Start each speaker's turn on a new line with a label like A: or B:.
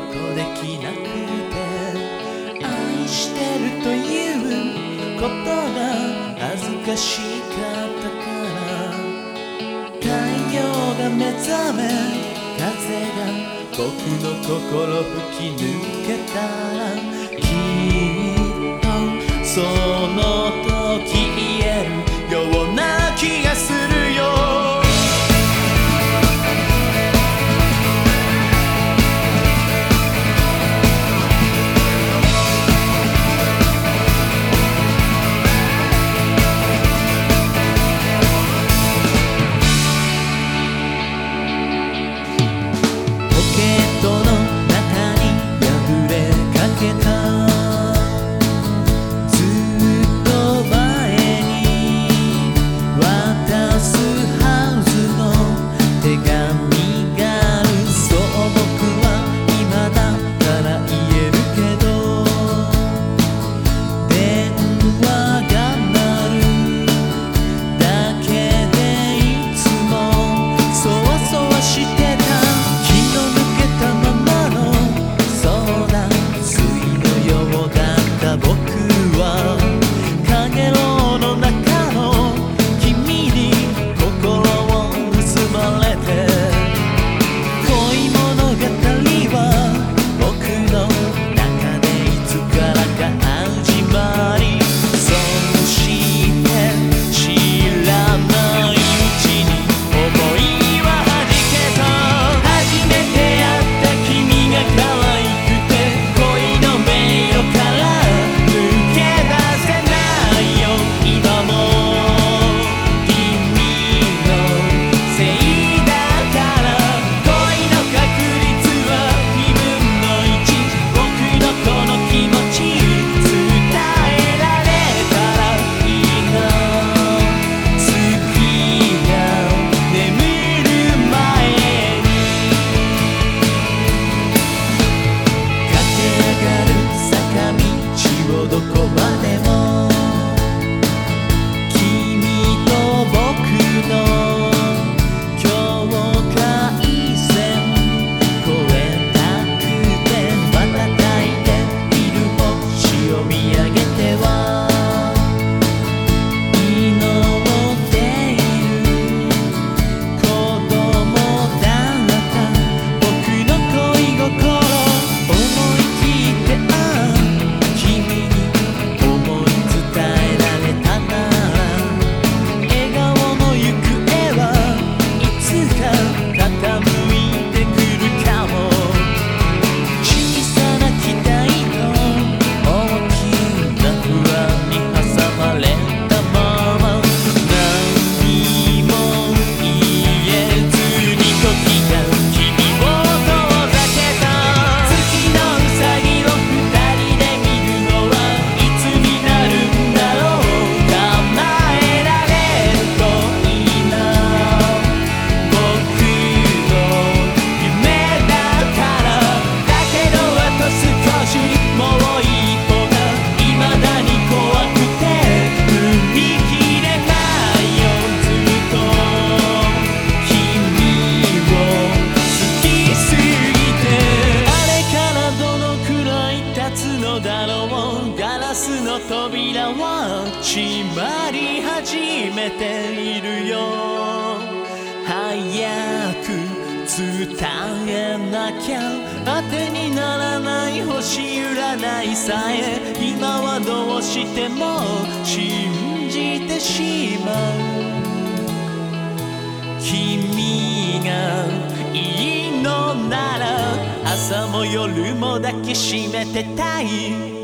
A: ことできなくて愛してるということが恥ずかしかったから。太陽が目覚め風が僕の心吹き抜けた。らきっとその時都能めているよ。早く伝えなきゃ。当てにならない星占いさえ。今はどうしても信じてしまう。君がいいのなら。朝も夜も抱きしめてたい。